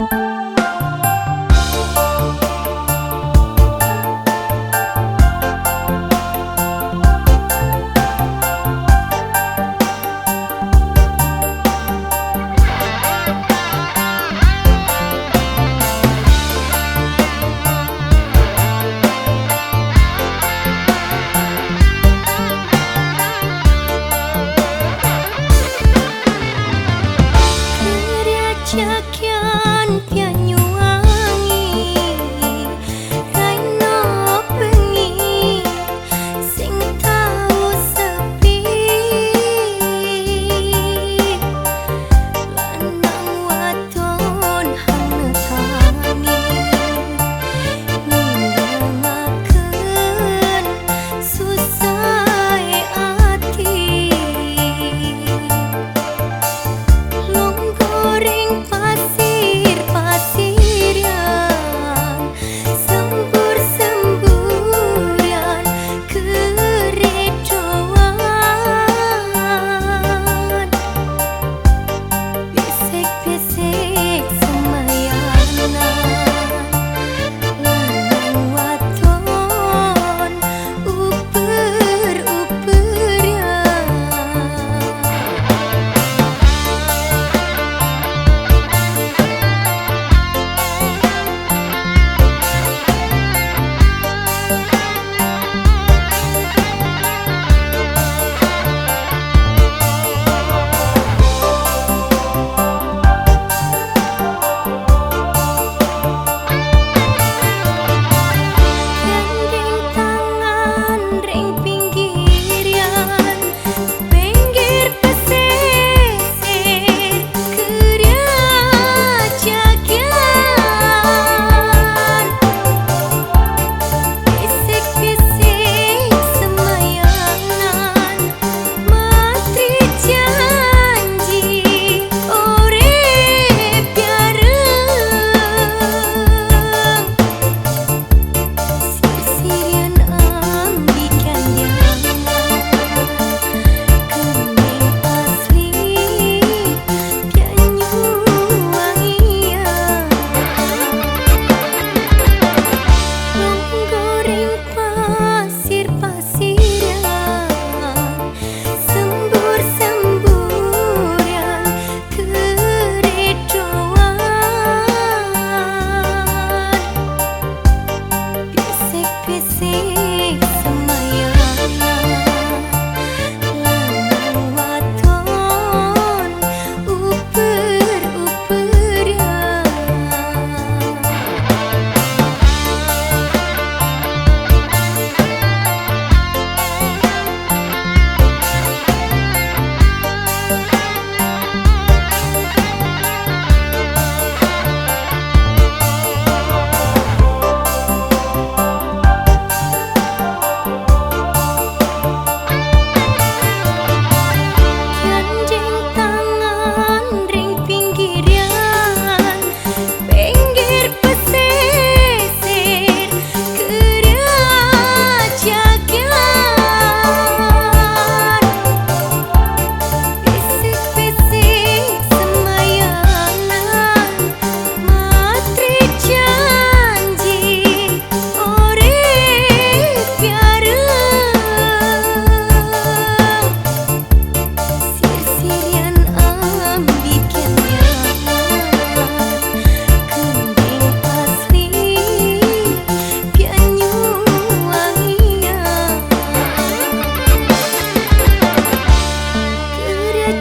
Música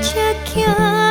check your